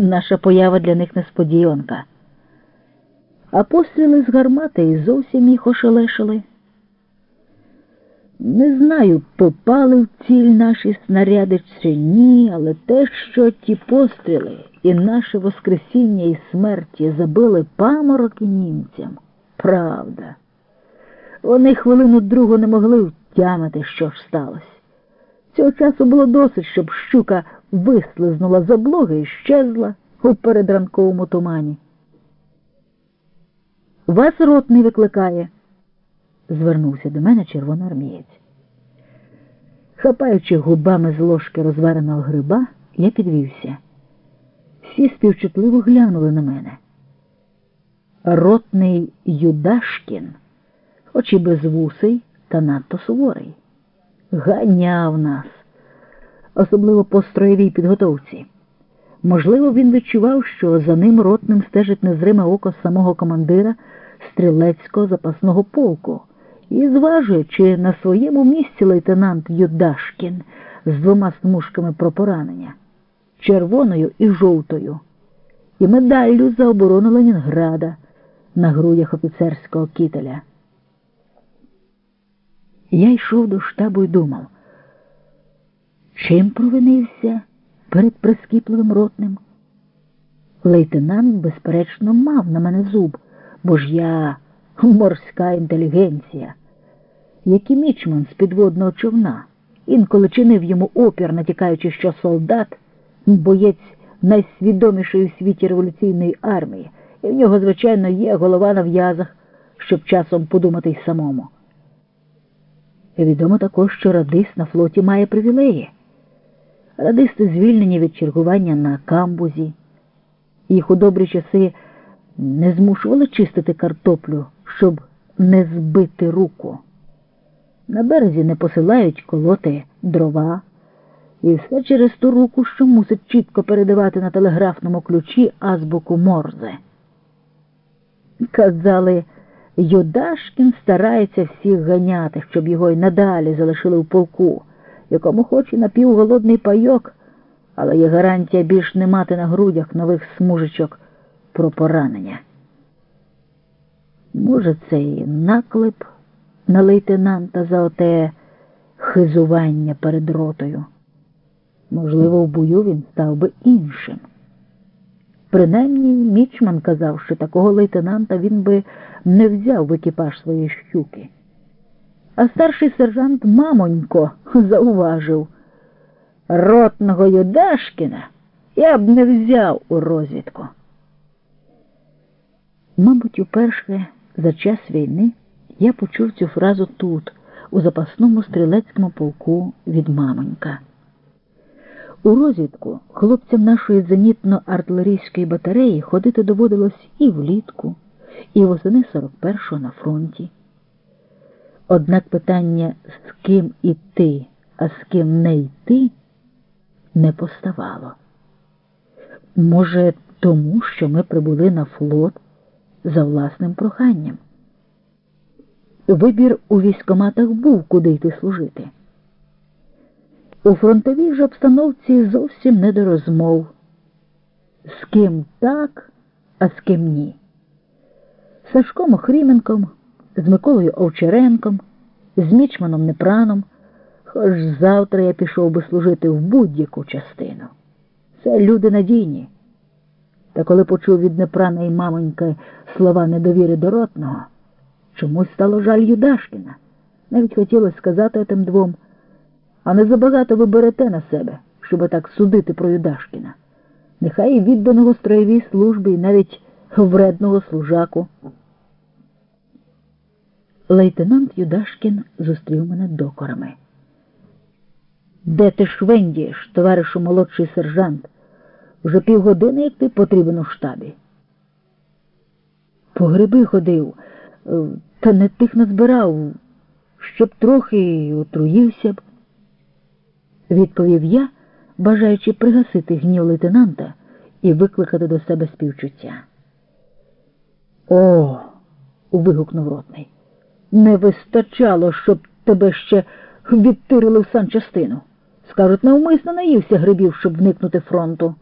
Наша поява для них несподіванка. А постріли з гармати і зовсім їх ошелешили. Не знаю, попали в ціль наші снаряди чи ні, але те, що ті постріли і наше Воскресіння і смерті забили памороки німцям, правда. Вони хвилину другу не могли втямити, що ж сталося. Цього часу було досить, щоб щука вислизнула з облоги і щезла у передранковому тумані. Вас ротний викликає, звернувся до мене червоноармієць. Хапаючи губами з ложки розвареного гриба, я підвівся. Всі співчутливо глянули на мене. Ротний Юдашкін, хоч і безвусий та надто суворий, ганяв нас, особливо по строєвій підготовці. Можливо, він відчував, що за ним ротним стежить незриме око самого командира стрілецького запасного полку і зважує, чи на своєму місці лейтенант Юдашкін з двома смужками про поранення червоною і жовтою, і медаллю за оборону Ленінграда на грудях офіцерського кителя. Я йшов до штабу і думав, чим провинився перед прискіпливим ротним? Лейтенант, безперечно, мав на мене зуб, бо ж я морська інтелігенція, як і мічман з підводного човна, інколи чинив йому опір, натякаючи, що солдат боєць найсвідомішої у світі революційної армії, і в нього, звичайно, є голова на в'язах, щоб часом подумати й самому. Відомо також, що радист на флоті має привілеї. Радисти звільнені від чергування на камбузі. Їх у добрі часи не змушували чистити картоплю, щоб не збити руку. На березі не посилають колоти дрова. І все через ту руку, що мусить чітко передавати на телеграфному ключі азбуку Морзе. Казали, Юдашкін старається всіх ганяти, щоб його й надалі залишили в полку, якому хоч і напівголодний пайок, але є гарантія більш не мати на грудях нових смужечок про поранення. Може, це і наклеп на лейтенанта за оте хизування перед ротою. Можливо, в бою він став би іншим. Принаймні, мічман казав, що такого лейтенанта він би не взяв в екіпаж своєї щуки. А старший сержант Мамонько зауважив ротного Юдашкіна я б не взяв у розвідку. Мабуть, уперше за час війни я почув цю фразу тут, у запасному стрілецькому полку від Мамонька. У розвідку хлопцям нашої зенітно-артилерійської батареї ходити доводилось і влітку, і восени 41-го на фронті. Однак питання, з ким іти, а з ким не йти, не поставало. Може, тому, що ми прибули на флот за власним проханням. Вибір у військоматах був, куди йти служити. У фронтовій ж обстановці зовсім не до розмов. З ким так, а з ким ні. Сашком Охріменком, з Миколою Овчаренком, з Мічманом Непраном, хоч завтра я пішов би служити в будь-яку частину. Це люди надійні. Та коли почув від Непрана і мамоньки слова недовіри до ротного, чомусь стало жаль Юдашкіна. Навіть хотілося сказати тим двом. А не забагато ви берете на себе, щоб так судити про Юдашкіна. Нехай відданого строєвій службі, і навіть вредного служаку. Лейтенант Юдашкін зустрів мене докорами. Де ти швендієш, товаришу молодший сержант? Вже півгодини, як ти потрібен у штабі. По гриби ходив, та не тих назбирав, щоб трохи отруївся б відповів я, бажаючи пригасити гнів лейтенанта і викликати до себе співчуття. О. вигукнув ротний. Не вистачало, щоб тебе ще відтирили в санчастину. Скажуть, навмисно наївся грибів, щоб вникнути фронту.